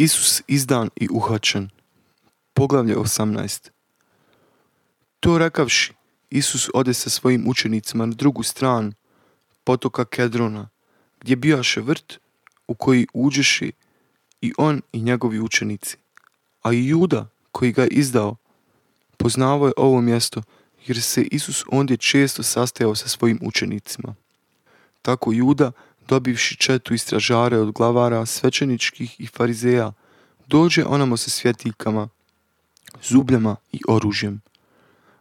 Isus izdan i uhačen. Poglavlje 18. To rekavši, Isus ode sa svojim učenicima na drugu stranu potoka Kedrona, gdje bijaše vrt u koji uđeši i on i njegovi učenici. A i Juda, koji ga izdao, poznavao je ovo mjesto, jer se Isus ondje često sastajao sa svojim učenicima. Tako Juda, dobivši četu istražare od glavara svećeničkih i farizeja, dođe onamo sa svjetiljkama, zubljama i oružjem.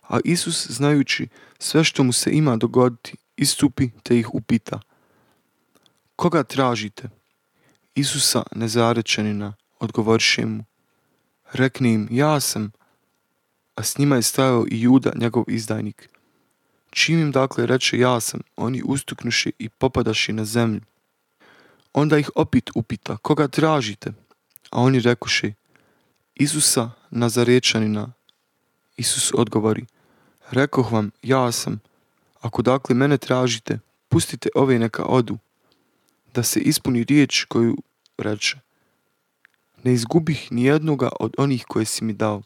A Isus, znajući sve što mu se ima dogoditi, istupi te ih upita. Koga tražite? Isusa nezarečenina, odgovoriše mu. Rekni im, ja sam, a s njima je stajao i Juda, njegov izdajnik. Čim im dakle reče ja sam, oni ustuknuši i popadaši na zemlju. Onda ih opet upita, koga tražite? A oni rekuši, Isusa Nazarečanina. Isus odgovori, rekoh vam, ja sam. Ako dakle mene tražite, pustite ove neka odu, da se ispuni riječ koju reče. Ne izgubih ni jednoga od onih koje si mi dao.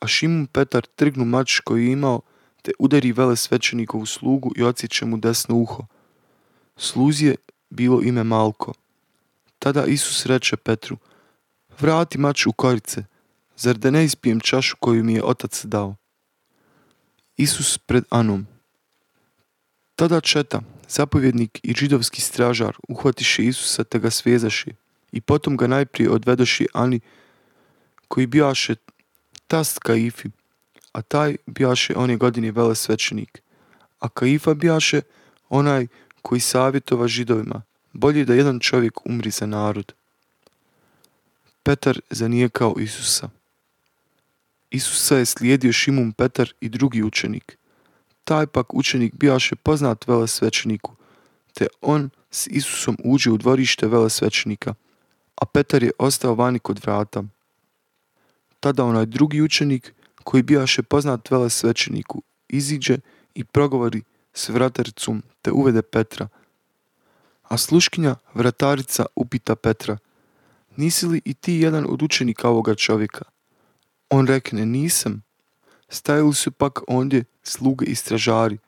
A Šimun Petar trgnu mač koji je imao, te udari vele svećenikovu slugu i odsjeće mu desno uho. Sluzi je bilo ime Malko. Tada Isus reče Petru, vrati mač u korice, zar da ne ispijem čašu koju mi je otac dao? Isus pred Anom. Tada četa, zapovjednik i židovski stražar uhvatiše Isusa te ga svezaši i potom ga najprije odvedoši Ani koji bijaše tast Kaifi, a taj bijaše one godine vele svećenik, a Kaifa bijaše onaj koji savjetova židovima, bolje da jedan čovjek umri za narod. Petar zanijekao Isusa. Isusa je slijedio Šimun Petar i drugi učenik. Taj pak učenik bijaše poznat vele svećeniku, te on s Isusom uđe u dvorište vele svećenika, a Petar je ostao vani kod vrata. Tada onaj drugi učenik, koji bijaše poznat vele svećeniku, iziđe i progovori s vrataricom te uvede Petra. A sluškinja vratarica upita Petra, nisi li i ti jedan od učenika ovoga čovjeka? On rekne, nisam. Stajali su pak ondje sluge i stražari.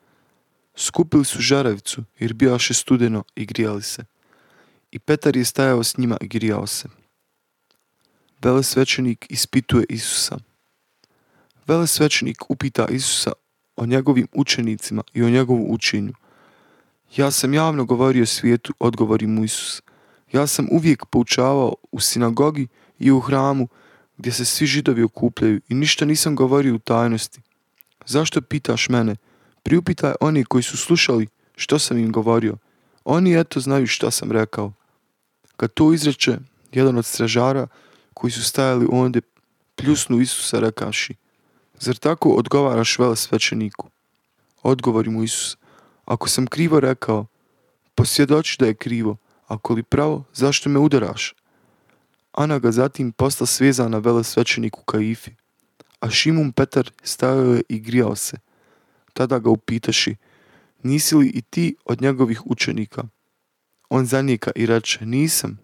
Skupili su žaravicu, jer bijaše studeno i grijali se. I Petar je stajao s njima i grijao se. Velesvećenik ispituje Isusa. Velesvećenik upita Isusa o njegovim učenicima i o njegovu učenju. Ja sam javno govorio svijetu, odgovori mu Isus. Ja sam uvijek poučavao u sinagogi i u hramu gdje se svi židovi okupljaju i ništa nisam govorio u tajnosti. Zašto pitaš mene? Priupitaj oni koji su slušali što sam im govorio. Oni eto znaju šta sam rekao. Kad to izreče, jedan od stražara koji su stajali ondje pljusnu Isusa rekavši, zar tako odgovaraš vele svećeniku? Odgovori mu Isus, ako sam krivo rekao, posvjedoči da je krivo, ako li pravo, zašto me udaraš? Ana ga zatim posla svezana vele svećeniku Kaifi, a Šimun Petar stajao je i grijao se. Tada ga upitaši, nisi li i ti od njegovih učenika? On zanijeka i reče, nisam.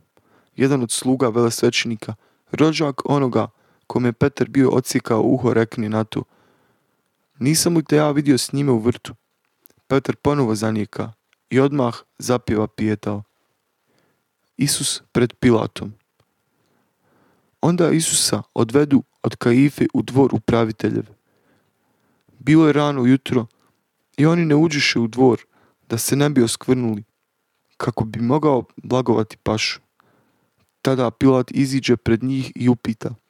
Jedan od sluga velesvećenika, rođak onoga kome je Petar bio odsjekao uho, rekni na to. Nisam li te ja vidio s njime u vrtu? Petar ponovo zanijeka i odmah zapjeva pijetao. Isus pred Pilatom. Onda Isusa odvedu od Kaife u dvor upraviteljev. Bilo je rano jutro i oni ne uđeše u dvor da se ne bi oskvrnuli, kako bi mogao blagovati pašu. Tada Pilat iziđe pred njih i upita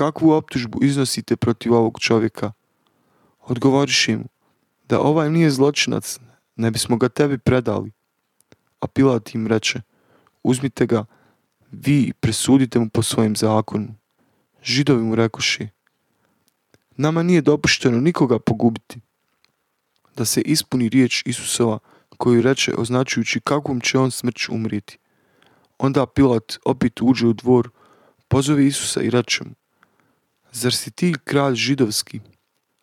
kakvu optužbu iznosite protiv ovog čovjeka? Odgovoriše mu da ovaj nije zločinac, ne bismo ga tebi predali. A Pilat im reče, uzmite ga, vi presudite mu po svojem zakonu. Židovi mu rekoši, nama nije dopušteno nikoga pogubiti. Da se ispuni riječ Isusova koju reče označujući kakvom će on smrću umrijeti. Onda Pilat opet uđe u dvor, pozove Isusa i reče mu, zar si ti kralj židovski?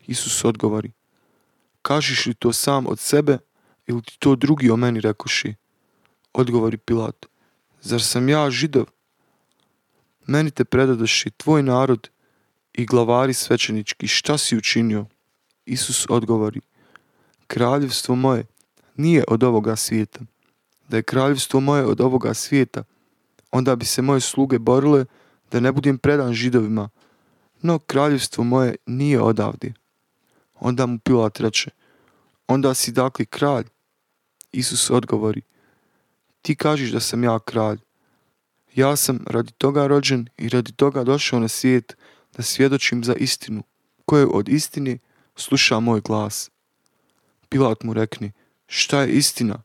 Isus odgovori, kažiš li to sam od sebe ili ti to drugi o meni rekoši? Odgovori Pilat, zar sam ja židov? meni te predadoši tvoj narod i glavari svećenički, šta si učinio? Isus odgovori, kraljevstvo moje nije od ovoga svijeta. Da je kraljevstvo moje od ovoga svijeta, onda bi se moje sluge borile da ne budem predan židovima, no kraljevstvo moje nije odavde. Onda mu Pilat reče, onda si dakle kralj? Isus odgovori, ti kažeš da sam ja kralj. Ja sam radi toga rođen i radi toga došao na svijet da svjedočim za istinu, koje od istine sluša moj glas. Pilat mu rekni, šta je istina?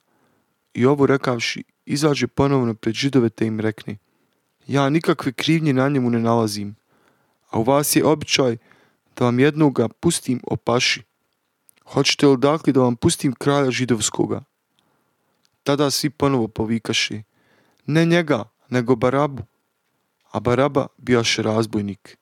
I ovo rekavši, izađe ponovno pred židove te im rekni, ja nikakve krivnje na njemu ne nalazim, a u vas je običaj da vam jednoga pustim opaši. Hoćete li dakle da vam pustim kralja židovskoga? Tada svi ponovo povikaše, ne njega, nego Barabu, a Baraba bijaše razbojnik.